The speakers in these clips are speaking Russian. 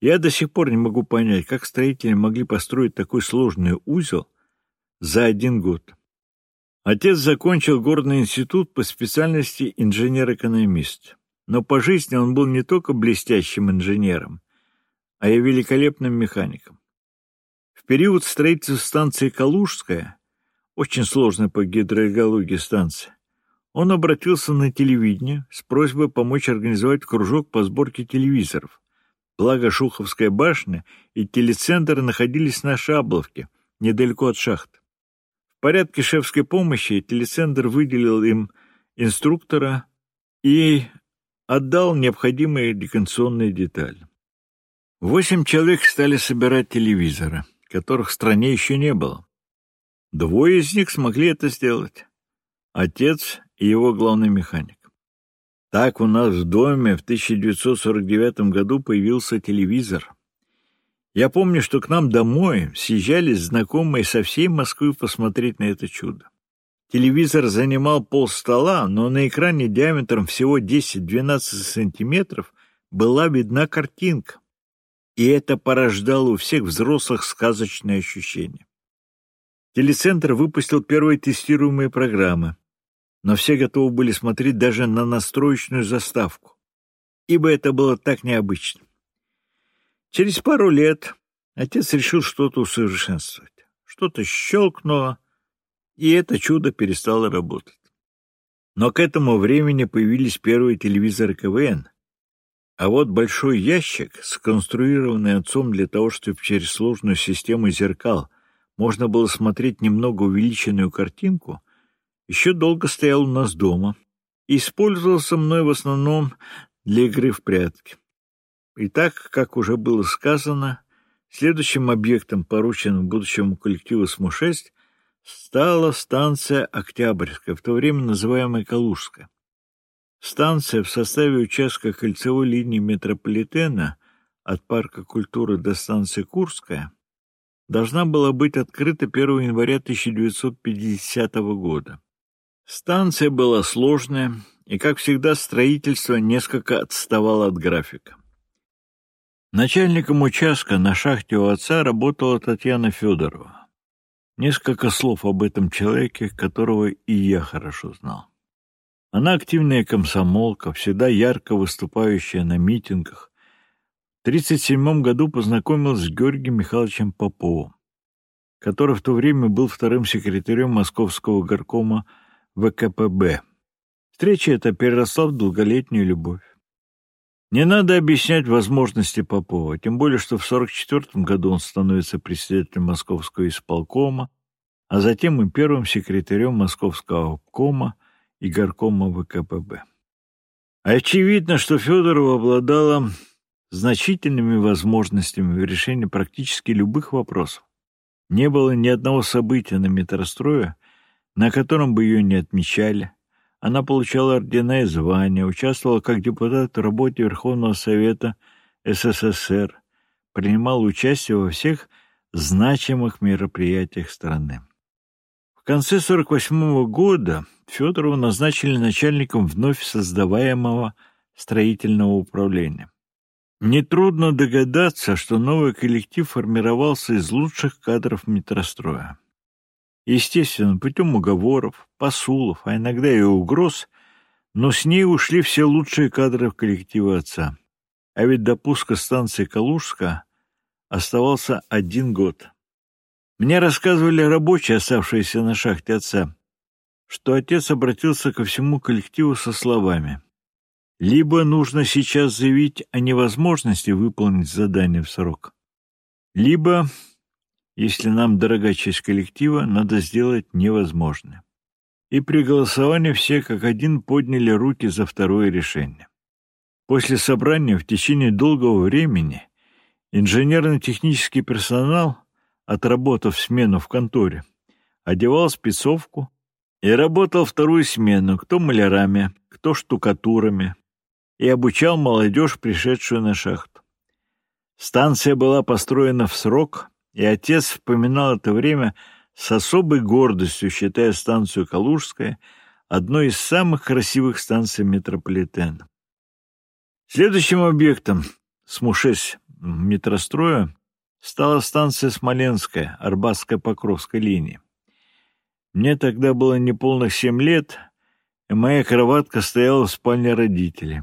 Я до сих пор не могу понять, как строители могли построить такой сложный узел за один год. Отец закончил горный институт по специальности инженер-экономист, но по жизни он был не только блестящим инженером, а и великолепным механиком. В период строительства станции Калужская, очень сложная по гидроэкологии станция, он обратился на телевидение с просьбой помочь организовать кружок по сборке телевизоров. Благо Шуховская башня и телецентр находились на Шабловке, недалеко от шахт. В порядке шефской помощи телецентр выделил им инструктора и отдал необходимые деконсонные детали. Восемь человек стали собирать телевизоры, которых в стране еще не было. Двое из них смогли это сделать. Отец и его главный механик. Так у нас в доме в 1949 году появился телевизор. Я помню, что к нам домой съезжались знакомые со всей Москвы посмотреть на это чудо. Телевизор занимал пол стола, но на экране диаметром всего 10-12 сантиметров была видна картинка и это порождало у всех взрослых сказочное ощущение. Телецентр выпустил первые тестируемые программы, но все готовы были смотреть даже на настроечную заставку, ибо это было так необычно. Через пару лет отец решил что-то усовершенствовать. Что-то щелкнуло, и это чудо перестало работать. Но к этому времени появились первые телевизоры КВН, а вот большой ящик, сконструированный отцом для того, чтобы через сложную систему зеркал можно было смотреть немного увеличенную картинку, еще долго стоял у нас дома использовался мной в основном для игры в прятки. И так, как уже было сказано, следующим объектом, порученным будущему коллективу СМУ-6, стала станция Октябрьская, в то время называемая Калужская. Станция в составе участка кольцевой линии метрополитена от Парка культуры до станции Курская должна была быть открыта 1 января 1950 года. Станция была сложная, и, как всегда, строительство несколько отставало от графика. Начальником участка на шахте у отца работала Татьяна Федорова. Несколько слов об этом человеке, которого и я хорошо знал. Она активная комсомолка, всегда ярко выступающая на митингах. В 1937 году познакомилась с Георгием Михайловичем Поповым, который в то время был вторым секретарем Московского горкома ВКПБ. Встреча эта переросла в долголетнюю любовь. Не надо объяснять возможности Попова, тем более, что в 1944 году он становится председателем Московского исполкома, а затем и первым секретарем Московского обкома, и горкома ВКПБ. Очевидно, что Федорова обладала значительными возможностями в решении практически любых вопросов. Не было ни одного события на метрострое, на котором бы ее не отмечали. Она получала ордена и звания, участвовала как депутат в работе Верховного Совета СССР, принимала участие во всех значимых мероприятиях страны. В конце 48 года Федорова назначили начальником вновь создаваемого строительного управления. Нетрудно догадаться, что новый коллектив формировался из лучших кадров метростроя. Естественно, путем уговоров, посулов, а иногда и угроз, но с ней ушли все лучшие кадры в коллективе отца. А ведь до пуска станции Калужска оставался один год. Мне рассказывали рабочие, оставшиеся на шахте отца, что отец обратился ко всему коллективу со словами «Либо нужно сейчас заявить о невозможности выполнить задание в срок, либо, если нам дорога часть коллектива, надо сделать невозможное». И при голосовании все как один подняли руки за второе решение. После собрания в течение долгого времени инженерно-технический персонал — отработав смену в конторе, одевал спецовку и работал вторую смену, кто малярами, кто штукатурами, и обучал молодежь, пришедшую на шахту. Станция была построена в срок, и отец вспоминал это время с особой гордостью, считая станцию Калужская одной из самых красивых станций метрополитена. Следующим объектом СМУ-6 метростроя стала станция Смоленская, Арбатская Покровской линии. Мне тогда было неполных семь лет, и моя кроватка стояла в спальне родителей.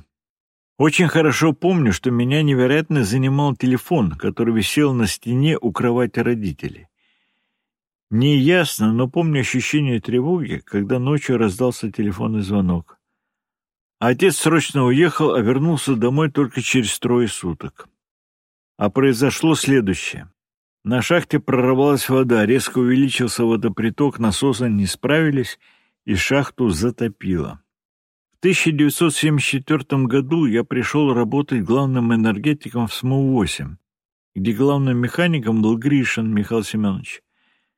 Очень хорошо помню, что меня невероятно занимал телефон, который висел на стене у кровати родителей. Неясно, но помню ощущение тревоги, когда ночью раздался телефонный звонок. Отец срочно уехал, а вернулся домой только через трое суток. А произошло следующее. На шахте прорвалась вода, резко увеличился водоприток, насосы не справились, и шахту затопило. В 1974 году я пришел работать главным энергетиком в СМУ-8, где главным механиком был Гришин Михаил Семенович,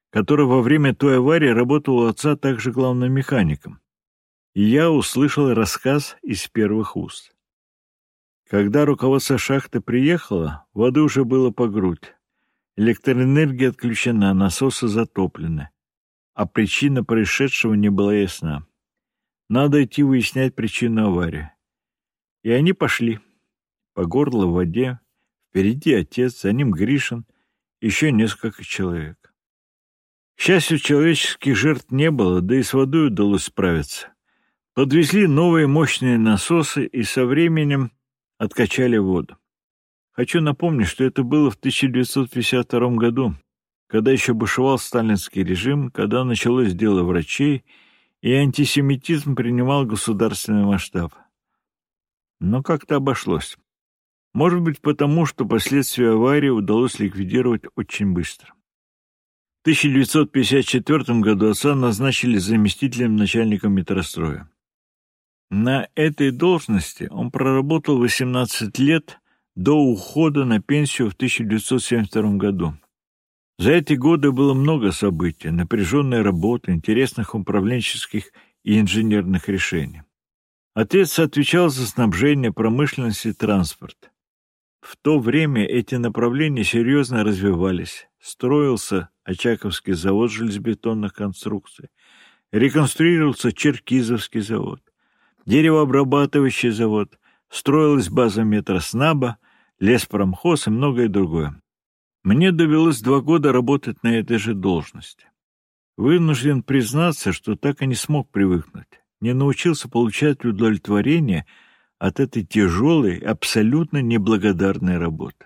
который во время той аварии работал у отца также главным механиком. И я услышал рассказ из первых уст. Когда руководство шахты приехало, воды уже было по грудь. Электроэнергия отключена, насосы затоплены. А причина происшедшего не была ясна. Надо идти выяснять причину аварии. И они пошли. По горло в воде. Впереди отец, за ним Гришин, еще несколько человек. К счастью, человеческих жертв не было, да и с водой удалось справиться. Подвезли новые мощные насосы и со временем откачали воду. Хочу напомнить, что это было в 1952 году, когда еще бушевал сталинский режим, когда началось дело врачей, и антисемитизм принимал государственный масштаб. Но как-то обошлось. Может быть, потому, что последствия аварии удалось ликвидировать очень быстро. В 1954 году отца назначили заместителем начальника метростроя. На этой должности он проработал 18 лет до ухода на пенсию в 1972 году. За эти годы было много событий, напряженной работы, интересных управленческих и инженерных решений. Отец отвечал за снабжение, промышленность и транспорт. В то время эти направления серьезно развивались. Строился Очаковский завод железобетонных конструкций, реконструировался Черкизовский завод, деревообрабатывающий завод, строилась база метроснаба, леспромхоз и многое другое. Мне довелось два года работать на этой же должности. Вынужден признаться, что так и не смог привыкнуть, не научился получать удовлетворение от этой тяжелой, абсолютно неблагодарной работы.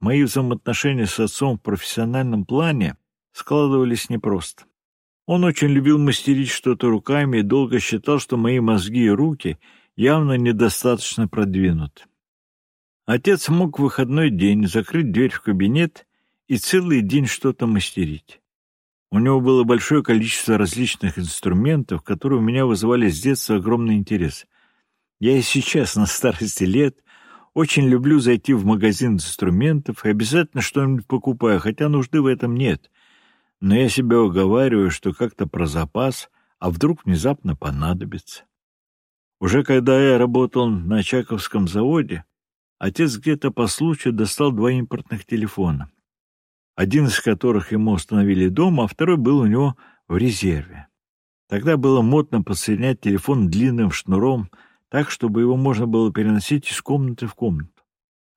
Мои взаимоотношения с отцом в профессиональном плане складывались непросто. Он очень любил мастерить что-то руками и долго считал, что мои мозги и руки явно недостаточно продвинуты. Отец мог в выходной день закрыть дверь в кабинет и целый день что-то мастерить. У него было большое количество различных инструментов, которые у меня вызывали с детства огромный интерес. Я и сейчас, на старости лет, очень люблю зайти в магазин инструментов и обязательно что-нибудь покупаю, хотя нужды в этом нет. Но я себя уговариваю, что как-то про запас, а вдруг внезапно понадобится. Уже когда я работал на Чаковском заводе, Отец где-то по случаю достал два импортных телефона, один из которых ему установили дома, а второй был у него в резерве. Тогда было модно подсоединять телефон длинным шнуром, так, чтобы его можно было переносить из комнаты в комнату.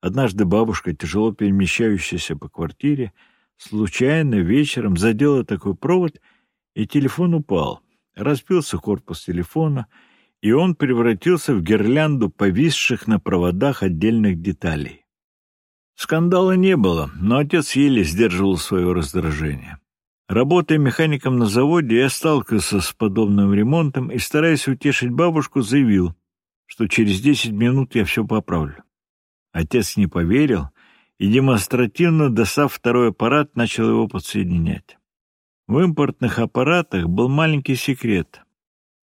Однажды бабушка, тяжело перемещающаяся по квартире, случайно вечером задела такой провод, и телефон упал. Разбился корпус телефона — и он превратился в гирлянду повисших на проводах отдельных деталей. Скандала не было, но отец еле сдерживал свое раздражение. Работая механиком на заводе, я сталкивался с подобным ремонтом и, стараясь утешить бабушку, заявил, что через десять минут я все поправлю. Отец не поверил и, демонстративно достав второй аппарат, начал его подсоединять. В импортных аппаратах был маленький секрет.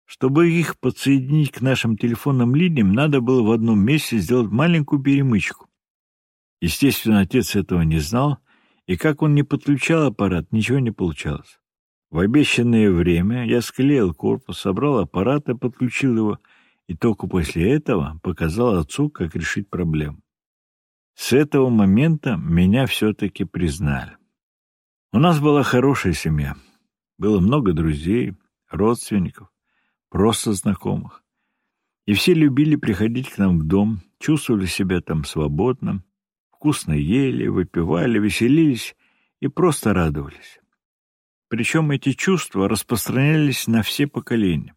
Чтобы их подсоединить к нашим телефонным линиям, надо было в одном месте сделать маленькую перемычку. Естественно, отец этого не знал, и как он не подключал аппарат, ничего не получалось. В обещанное время я склеил корпус, собрал аппарат и подключил его, и только после этого показал отцу, как решить проблему. С этого момента меня все-таки признали. У нас была хорошая семья. Было много друзей, родственников просто знакомых. И все любили приходить к нам в дом, чувствовали себя там свободно. Вкусно ели, выпивали, веселились и просто радовались. Причем эти чувства распространялись на все поколения.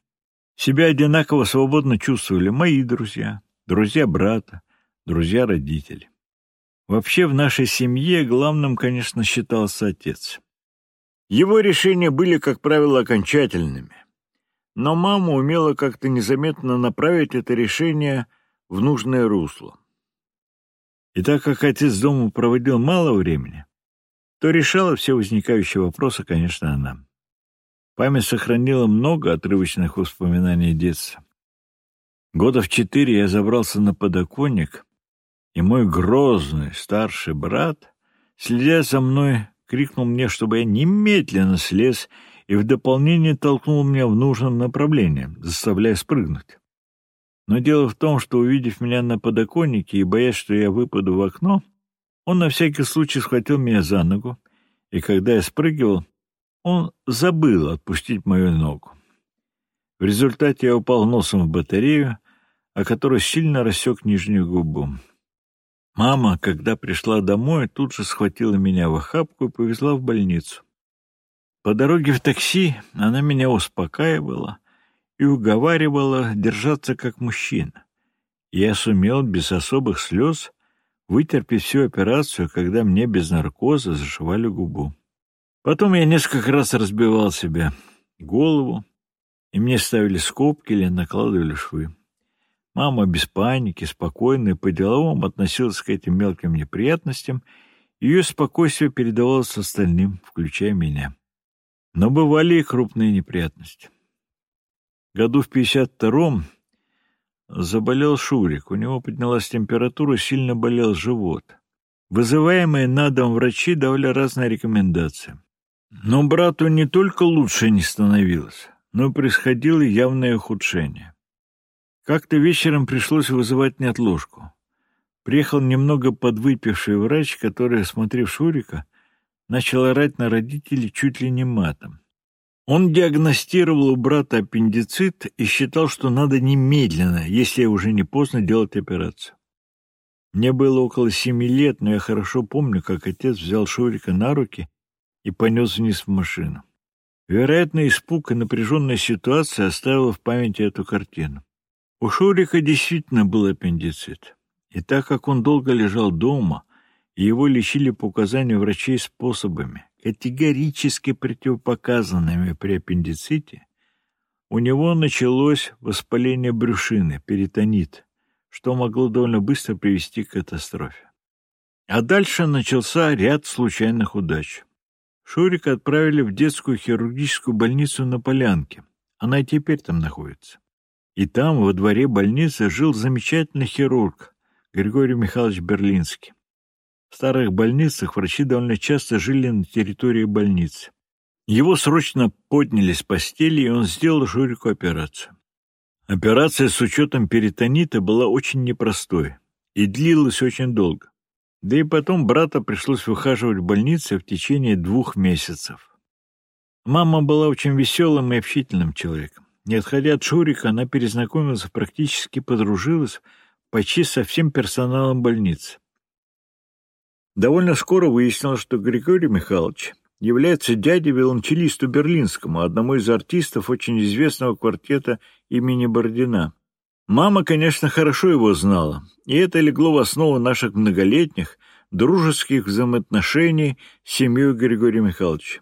Себя одинаково свободно чувствовали мои друзья, друзья брата, друзья родителей. Вообще в нашей семье главным, конечно, считался отец. Его решения были, как правило, окончательными. Но мама умела как-то незаметно направить это решение в нужное русло. И так как отец дома проводил мало времени, то решала все возникающие вопросы, конечно, она. Память сохранила много отрывочных воспоминаний детства. Года в четыре я забрался на подоконник, и мой грозный старший брат, следя за мной, крикнул мне, чтобы я немедленно слез и в дополнение толкнул меня в нужном направлении, заставляя спрыгнуть. Но дело в том, что, увидев меня на подоконнике и боясь, что я выпаду в окно, он на всякий случай схватил меня за ногу, и когда я спрыгивал, он забыл отпустить мою ногу. В результате я упал носом в батарею, о которой сильно рассек нижнюю губу. Мама, когда пришла домой, тут же схватила меня в охапку и повезла в больницу. По дороге в такси она меня успокаивала и уговаривала держаться как мужчина. Я сумел без особых слез вытерпеть всю операцию, когда мне без наркоза зашивали губу. Потом я несколько раз разбивал себе голову, и мне ставили скобки или накладывали швы. Мама без паники, спокойно и по-деловому относилась к этим мелким неприятностям, ее спокойствие передавалось остальным, включая меня. Но бывали и крупные неприятности. Году в 52-м Заболел Шурик, у него поднялась температура, сильно болел живот. Вызываемые на дом врачи давали разные рекомендации. Но брату не только лучше не становилось, но происходило явное ухудшение. Как-то вечером пришлось вызывать неотложку. Приехал немного подвыпивший врач, который, осмотрев Шурика, начал орать на родителей чуть ли не матом. Он диагностировал у брата аппендицит и считал, что надо немедленно, если уже не поздно, делать операцию. Мне было около семи лет, но я хорошо помню, как отец взял Шурика на руки и понес вниз в машину. Вероятно, испуг и напряженная ситуация оставила в памяти эту картину. У Шурика действительно был аппендицит. И так как он долго лежал дома, и его лечили по указанию врачей способами, категорически противопоказанными при аппендиците, у него началось воспаление брюшины, перитонит, что могло довольно быстро привести к катастрофе. А дальше начался ряд случайных удач. Шурика отправили в детскую хирургическую больницу на Полянке. Она и теперь там находится. И там, во дворе больницы, жил замечательный хирург Григорий Михайлович Берлинский. В старых больницах врачи довольно часто жили на территории больницы. Его срочно подняли с постели, и он сделал Журику операцию. Операция с учетом перитонита была очень непростой и длилась очень долго. Да и потом брата пришлось выхаживать в больнице в течение двух месяцев. Мама была очень веселым и общительным человеком. Не отходя от Шурика, она перезнакомилась, практически подружилась почти со всем персоналом больницы. Довольно скоро выяснилось, что Григорий Михайлович является дядей виолончелисту Берлинскому, одному из артистов очень известного квартета имени Бородина. Мама, конечно, хорошо его знала, и это легло в основу наших многолетних дружеских взаимоотношений с семьей Григория Михайловича.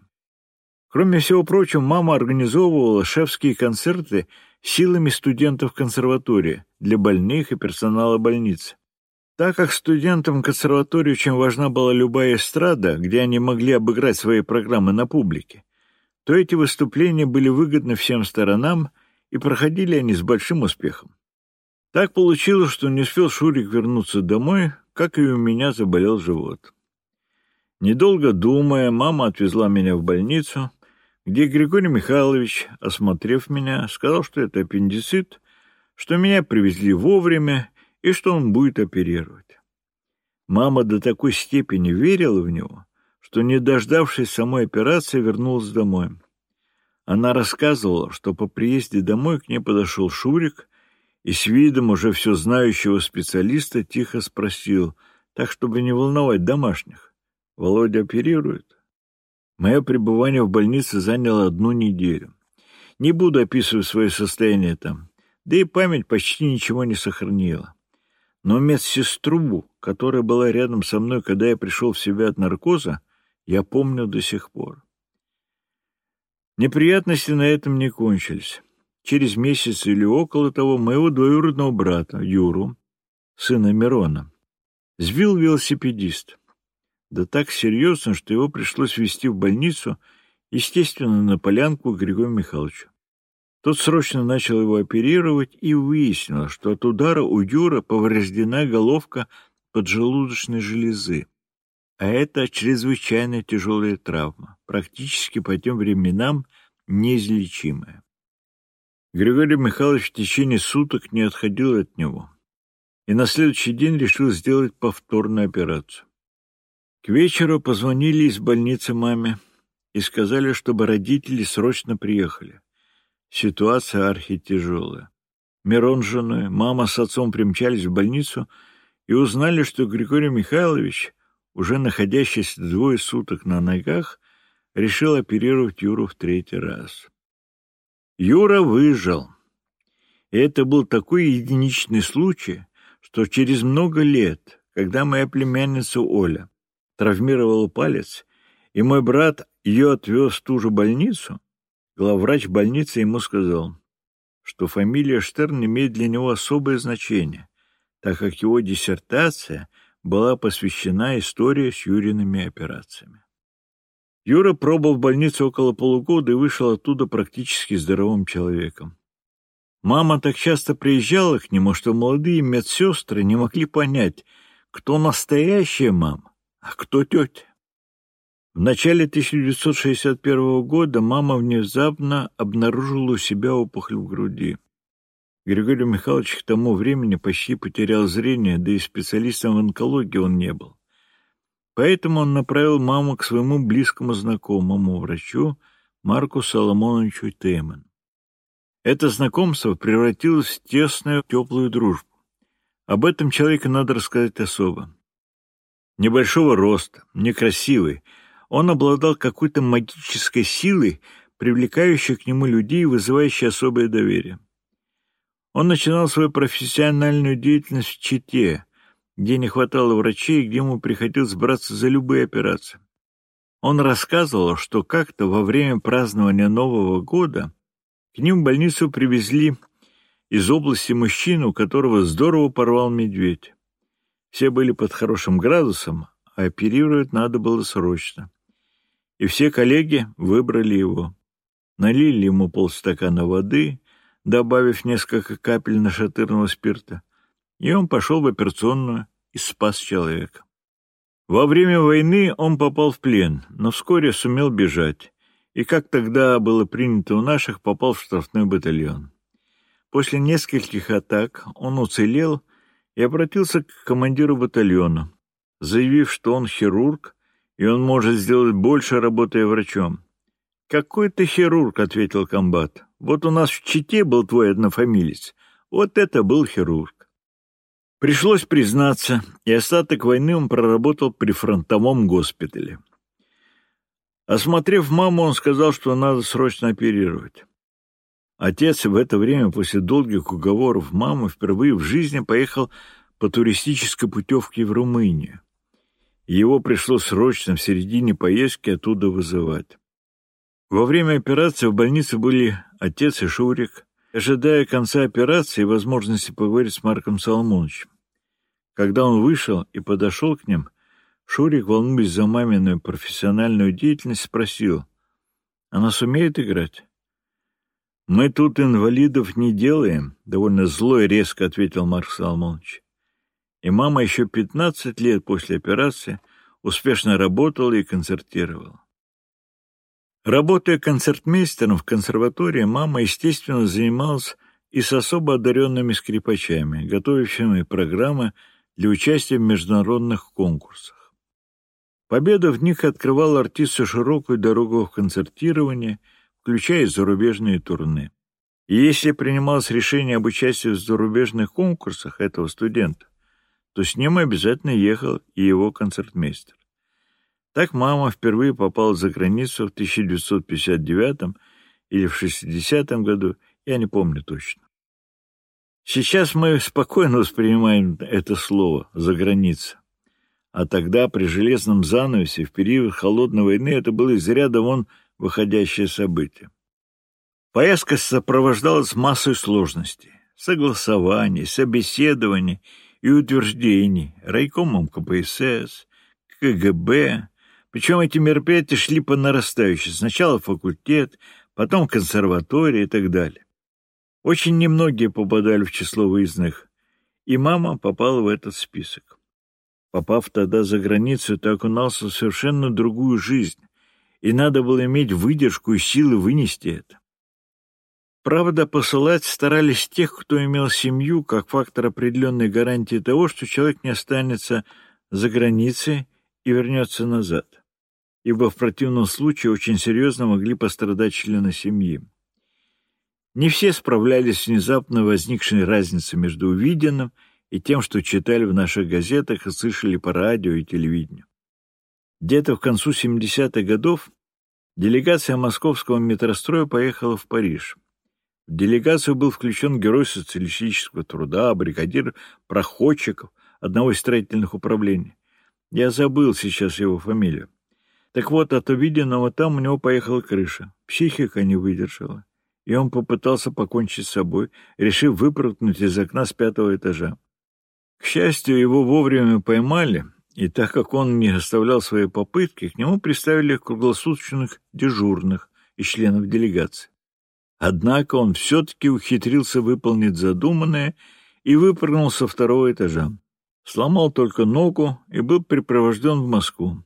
Кроме всего прочего, мама организовывала шефские концерты силами студентов консерватории для больных и персонала больницы. Так как студентам консерватории очень важна была любая эстрада, где они могли обыграть свои программы на публике, то эти выступления были выгодны всем сторонам, и проходили они с большим успехом. Так получилось, что не успел Шурик вернуться домой, как и у меня заболел живот. Недолго думая, мама отвезла меня в больницу, где Григорий Михайлович, осмотрев меня, сказал, что это аппендицит, что меня привезли вовремя и что он будет оперировать. Мама до такой степени верила в него, что, не дождавшись самой операции, вернулась домой. Она рассказывала, что по приезде домой к ней подошел Шурик и с видом уже все знающего специалиста тихо спросил, так, чтобы не волновать домашних. Володя оперирует. Мое пребывание в больнице заняло одну неделю. Не буду описывать свое состояние там, да и память почти ничего не сохранила. Но медсестру, которая была рядом со мной, когда я пришел в себя от наркоза, я помню до сих пор. Неприятности на этом не кончились. Через месяц или около того моего двоюродного брата, Юру, сына Мирона, сбил велосипедист. Да так серьезно, что его пришлось везти в больницу, естественно, на полянку к Григорию Михайловичу. Тот срочно начал его оперировать и выяснил, что от удара у Юра повреждена головка поджелудочной железы. А это чрезвычайно тяжелая травма, практически по тем временам неизлечимая. Григорий Михайлович в течение суток не отходил от него и на следующий день решил сделать повторную операцию. К вечеру позвонили из больницы маме и сказали, чтобы родители срочно приехали. Ситуация архитяжелая. Мирон с женой, мама с отцом примчались в больницу и узнали, что Григорий Михайлович, уже находящийся двое суток на ногах, решил оперировать Юру в третий раз. Юра выжил. И это был такой единичный случай, что через много лет, когда моя племянница Оля травмировала палец, и мой брат ее отвез в ту же больницу, главврач больницы ему сказал, что фамилия Штерн имеет для него особое значение, так как его диссертация была посвящена истории с Юриными операциями. Юра пробыл в больнице около полугода и вышел оттуда практически здоровым человеком. Мама так часто приезжала к нему, что молодые медсестры не могли понять, кто настоящая мама, а кто тетя. В начале 1961 года мама внезапно обнаружила у себя опухоль в груди. Григорий Михайлович к тому времени почти потерял зрение, да и специалистом в онкологии он не был. Поэтому он направил маму к своему близкому знакомому врачу Марку Соломоновичу Тейман. Это знакомство превратилось в тесную, теплую дружбу. Об этом человеке надо рассказать особо. Небольшого роста, некрасивый, он обладал какой-то магической силой, привлекающей к нему людей и вызывающей особое доверие. Он начинал свою профессиональную деятельность в Чите, где не хватало врачей где ему приходилось браться за любые операции. Он рассказывал, что как-то во время празднования Нового года к ним в больницу привезли из области мужчину, которого здорово порвал медведь. Все были под хорошим градусом, а оперировать надо было срочно. И все коллеги выбрали его. Налили ему полстакана воды, добавив несколько капель нашатырного спирта, и он пошел в операционную и спас человека. Во время войны он попал в плен, но вскоре сумел бежать, и, как тогда было принято у наших, попал в штрафной батальон. После нескольких атак он уцелел и обратился к командиру батальона, заявив, что он хирург, и он может сделать больше, работая врачом. «Какой ты хирург?» — ответил комбат. «Вот у нас в Чите был твой однофамилец. Вот это был хирург». Пришлось признаться, и остаток войны он проработал при фронтовом госпитале. Осмотрев маму, он сказал, что надо срочно оперировать. Отец в это время, после долгих уговоров мамы, впервые в жизни поехал по туристической путевке в Румынию. Его пришлось срочно в середине поездки оттуда вызывать. Во время операции в больнице были отец и Шурик, ожидая конца операции и возможности поговорить с Марком Соломоновичем. Когда он вышел и подошел к ним, Шурик, волнуясь за маминую профессиональную деятельность, спросил, «Она сумеет играть?» «Мы тут инвалидов не делаем», — довольно зло и резко ответил Марк Соломонович. И мама еще пятнадцать лет после операции успешно работала и концертировала. Работая концертмейстером в консерватории, мама, естественно, занималась и с особо одаренными скрипачами, готовящими программы для участия в международных конкурсах. Победа в них открывала артисту широкую дорогу в концертирование, включая зарубежные турне. И если принималось решение об участии в зарубежных конкурсах этого студента, то с ним обязательно ехал и его концертмейстер. Так мама впервые попала за границу в 1959 или в 60 году, я не помню точно. Сейчас мы спокойно воспринимаем это слово «за граница». А тогда, при железном занавесе, в период холодной войны, это было из ряда вон выходящее событие. Поездка сопровождалась массой сложностей, согласований, собеседований и утверждений райкомом КПСС, КГБ. Причем эти мероприятия шли по нарастающей. Сначала факультет, потом консерватория и так далее. Очень немногие попадали в число выездных, и мама попала в этот список. Попав тогда за границу, ты окунался в совершенно другую жизнь, и надо было иметь выдержку и силы вынести это. Правда, посылать старались тех, кто имел семью, как фактор определенной гарантии того, что человек не останется за границей и вернется назад, ибо в противном случае очень серьезно могли пострадать члены семьи. Не все справлялись с внезапно возникшей разницей между увиденным и тем, что читали в наших газетах и слышали по радио и телевидению. Где-то в концу 70-х годов делегация московского метростроя поехала в Париж. В делегацию был включен герой социалистического труда, бригадир проходчиков одного из строительных управлений. Я забыл сейчас его фамилию. Так вот, от увиденного там у него поехала крыша. Психика не выдержала и он попытался покончить с собой, решив выпрыгнуть из окна с пятого этажа. К счастью, его вовремя поймали, и так как он не оставлял свои попытки, к нему приставили круглосуточных дежурных и членов делегации. Однако он все-таки ухитрился выполнить задуманное и выпрыгнул со второго этажа. Сломал только ногу и был припровожден в Москву.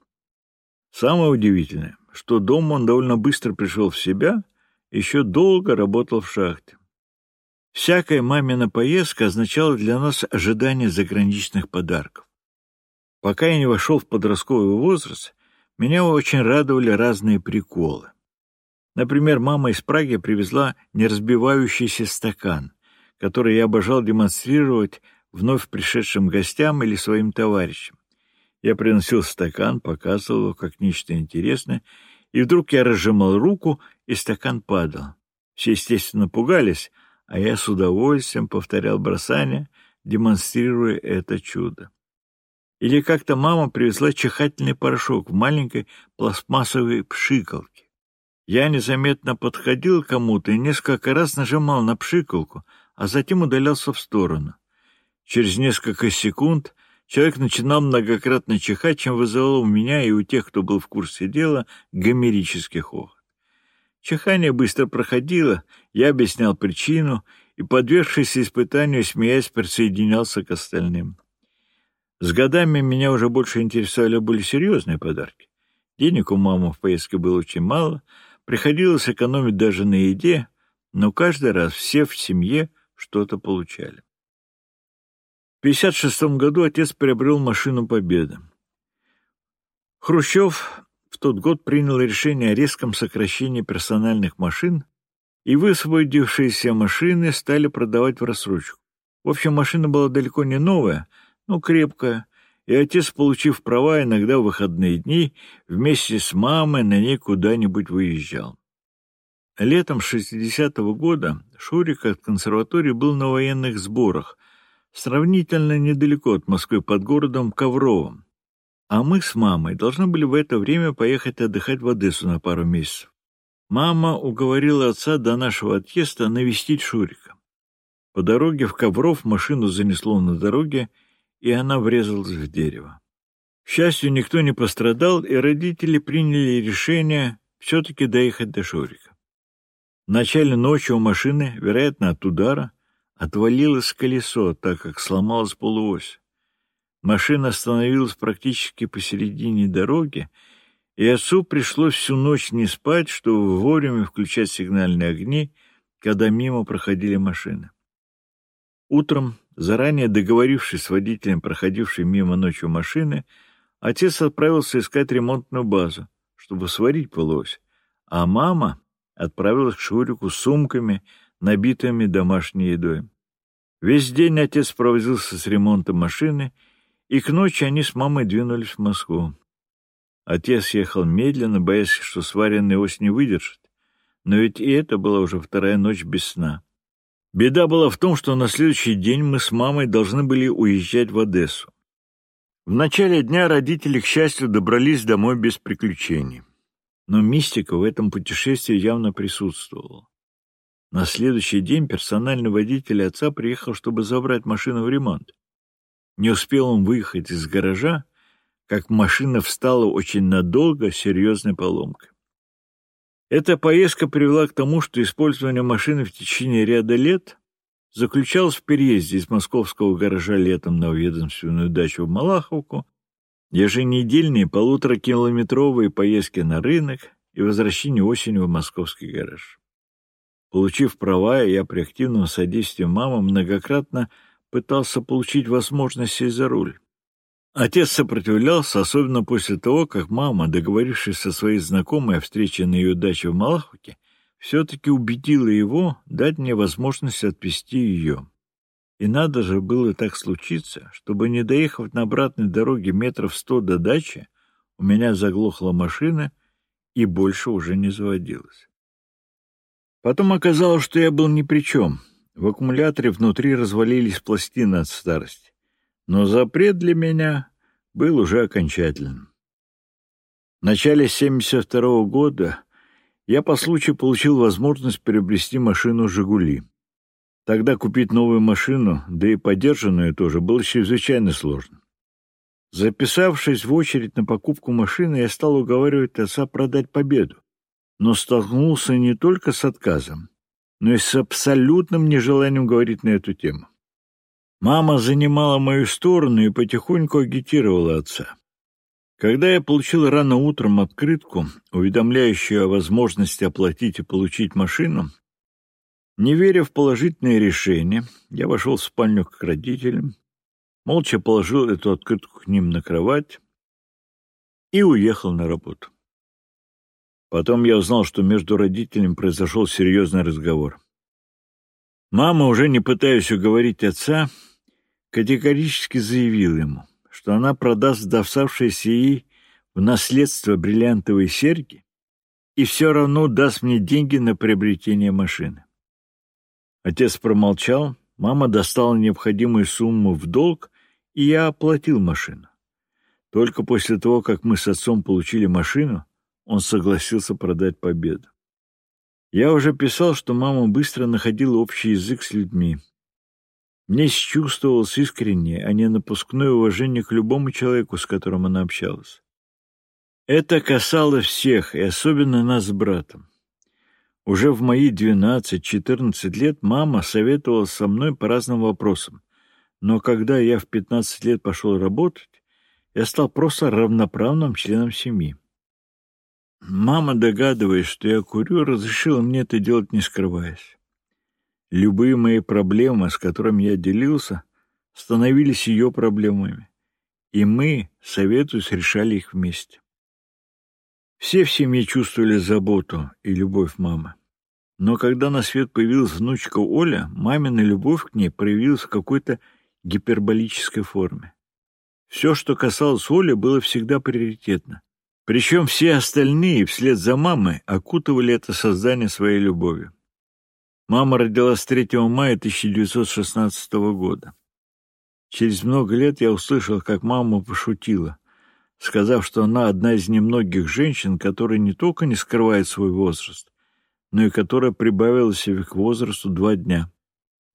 Самое удивительное, что дома он довольно быстро пришел в себя еще долго работал в шахте. Всякая мамина поездка означала для нас ожидание заграничных подарков. Пока я не вошел в подростковый возраст, меня очень радовали разные приколы. Например, мама из Праги привезла неразбивающийся стакан, который я обожал демонстрировать вновь пришедшим гостям или своим товарищам. Я приносил стакан, показывал его как нечто интересное, и вдруг я разжимал руку, и стакан падал. Все, естественно, пугались, а я с удовольствием повторял бросание, демонстрируя это чудо. Или как-то мама привезла чихательный порошок в маленькой пластмассовой пшикалке. Я незаметно подходил к кому-то и несколько раз нажимал на пшикалку, а затем удалялся в сторону. Через несколько секунд Человек начинал многократно чихать, чем вызывало у меня и у тех, кто был в курсе дела, гомерический хохот. Чихание быстро проходило, я объяснял причину и, подвергшись испытанию, смеясь, присоединялся к остальным. С годами меня уже больше интересовали более серьезные подарки. Денег у мамы в поездке было очень мало, приходилось экономить даже на еде, но каждый раз все в семье что-то получали. В 1956 году отец приобрел машину «Победа». Хрущев в тот год принял решение о резком сокращении персональных машин, и высвободившиеся машины стали продавать в рассрочку. В общем, машина была далеко не новая, но крепкая, и отец, получив права, иногда в выходные дни вместе с мамой на ней куда-нибудь выезжал. Летом 60-го года Шурик от консерватории был на военных сборах — сравнительно недалеко от Москвы под городом Ковровым. А мы с мамой должны были в это время поехать отдыхать в Одессу на пару месяцев. Мама уговорила отца до нашего отъезда навестить Шурика. По дороге в Ковров машину занесло на дороге, и она врезалась в дерево. К счастью, никто не пострадал, и родители приняли решение все-таки доехать до Шурика. В начале ночи у машины, вероятно, от удара, Отвалилось колесо, так как сломалась полуось. Машина остановилась практически посередине дороги, и отцу пришлось всю ночь не спать, чтобы вовремя включать сигнальные огни, когда мимо проходили машины. Утром, заранее договорившись с водителем, проходившей мимо ночью машины, отец отправился искать ремонтную базу, чтобы сварить полуось, а мама отправилась к Шурику с сумками, набитыми домашней едой. Весь день отец провозился с ремонтом машины И к ночи они с мамой двинулись в Москву. Отец ехал медленно, боясь, что сваренный ось не выдержит. Но ведь и это была уже вторая ночь без сна. Беда была в том, что на следующий день мы с мамой должны были уезжать в Одессу. В начале дня родители, к счастью, добрались домой без приключений. Но мистика в этом путешествии явно присутствовала. На следующий день персональный водитель отца приехал, чтобы забрать машину в ремонт. Не успел он выехать из гаража, как машина встала очень надолго серьезной поломкой. Эта поездка привела к тому, что использование машины в течение ряда лет заключалось в переезде из московского гаража летом на ведомственную дачу в Малаховку, еженедельные полуторакилометровые поездки на рынок и возвращение осенью в московский гараж. Получив права, я при активном содействии мамы многократно пытался получить возможность сесть за руль. Отец сопротивлялся, особенно после того, как мама, договорившись со своей знакомой о встрече на ее даче в Малаховке, все-таки убедила его дать мне возможность отвезти ее. И надо же было так случиться, чтобы, не доехав на обратной дороге метров сто до дачи, у меня заглохла машина и больше уже не заводилась. Потом оказалось, что я был ни при чем — в аккумуляторе внутри развалились пластины от старости. Но запрет для меня был уже окончательным. В начале 72 -го года я по случаю получил возможность приобрести машину «Жигули». Тогда купить новую машину, да и подержанную тоже, было чрезвычайно сложно. Записавшись в очередь на покупку машины, я стал уговаривать отца продать победу, но столкнулся не только с отказом, но и с абсолютным нежеланием говорить на эту тему. Мама занимала мою сторону и потихоньку агитировала отца. Когда я получил рано утром открытку, уведомляющую о возможности оплатить и получить машину, не веря в положительное решение, я вошел в спальню к родителям, молча положил эту открытку к ним на кровать и уехал на работу. Потом я узнал, что между родителями произошел серьезный разговор. Мама, уже не пытаясь уговорить отца, категорически заявила ему, что она продаст доставшиеся ей в наследство бриллиантовые серьги и все равно даст мне деньги на приобретение машины. Отец промолчал, мама достала необходимую сумму в долг, и я оплатил машину. Только после того, как мы с отцом получили машину, он согласился продать победу. Я уже писал, что мама быстро находила общий язык с людьми. Мне чувствовалось искреннее, а не напускное уважение к любому человеку, с которым она общалась. Это касалось всех, и особенно нас с братом. Уже в мои 12-14 лет мама советовала со мной по разным вопросам, но когда я в 15 лет пошел работать, я стал просто равноправным членом семьи. Мама, догадываясь, что я курю, разрешила мне это делать, не скрываясь. Любые мои проблемы, с которыми я делился, становились ее проблемами, и мы, советуясь, решали их вместе. Все в семье чувствовали заботу и любовь мамы. Но когда на свет появилась внучка Оля, мамина любовь к ней проявилась в какой-то гиперболической форме. Все, что касалось Оли, было всегда приоритетно. Причем все остальные, вслед за мамой, окутывали это создание своей любовью. Мама родилась 3 мая 1916 года. Через много лет я услышал, как мама пошутила, сказав, что она одна из немногих женщин, которая не только не скрывает свой возраст, но и которая прибавила себе к возрасту два дня.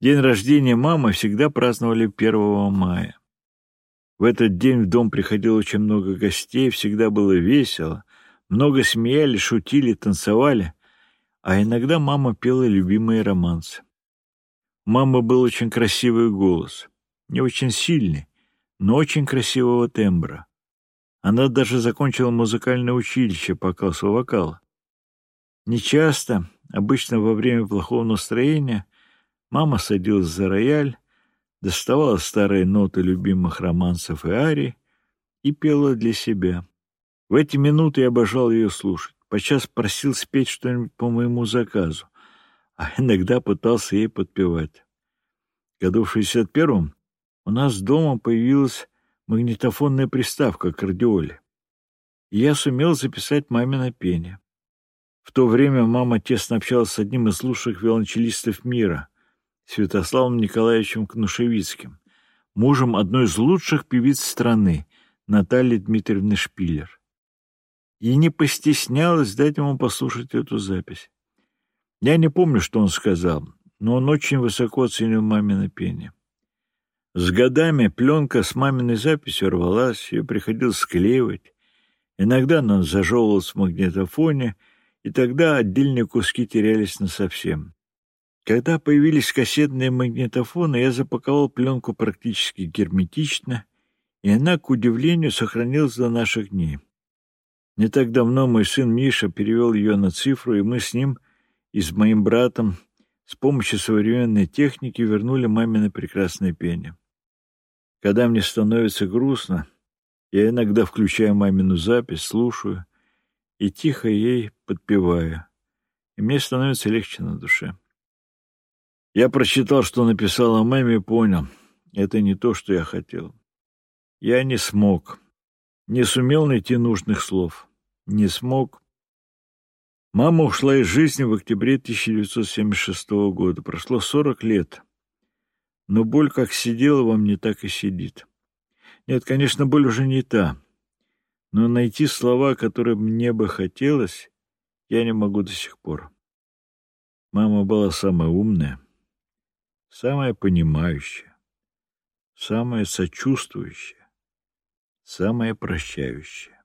День рождения мамы всегда праздновали 1 мая. В этот день в дом приходило очень много гостей, всегда было весело. Много смеялись, шутили, танцевали. А иногда мама пела любимые романсы. У мамы был очень красивый голос. Не очень сильный, но очень красивого тембра. Она даже закончила музыкальное училище по классу вокала. Нечасто, обычно во время плохого настроения, мама садилась за рояль, доставала старые ноты любимых романсов и арий и пела для себя. В эти минуты я обожал ее слушать. Подчас просил спеть что-нибудь по моему заказу, а иногда пытался ей подпевать. Году в 61-м у нас дома появилась магнитофонная приставка к радиоле. И я сумел записать мамино пение. В то время мама тесно общалась с одним из лучших виолончелистов мира, Святославом Николаевичем Кнушевицким, мужем одной из лучших певиц страны, Натальи Дмитриевны Шпиллер. И не постеснялась дать ему послушать эту запись. Я не помню, что он сказал, но он очень высоко оценил мамино пение. С годами пленка с маминой записью рвалась, ее приходилось склеивать. Иногда она зажевывалась в магнитофоне, и тогда отдельные куски терялись насовсем. Когда появились кассетные магнитофоны, я запаковал пленку практически герметично, и она, к удивлению, сохранилась до наших дней. Не так давно мой сын Миша перевел ее на цифру, и мы с ним и с моим братом с помощью современной техники вернули мамино прекрасное пение. Когда мне становится грустно, я иногда включаю мамину запись, слушаю и тихо ей подпеваю, и мне становится легче на душе. Я прочитал, что написала маме, и понял, это не то, что я хотел. Я не смог, не сумел найти нужных слов, не смог. Мама ушла из жизни в октябре 1976 года. Прошло 40 лет, но боль как сидела во мне, так и сидит. Нет, конечно, боль уже не та, но найти слова, которые мне бы хотелось, я не могу до сих пор. Мама была самая умная, самое понимающее, самое сочувствующее, самое прощающее.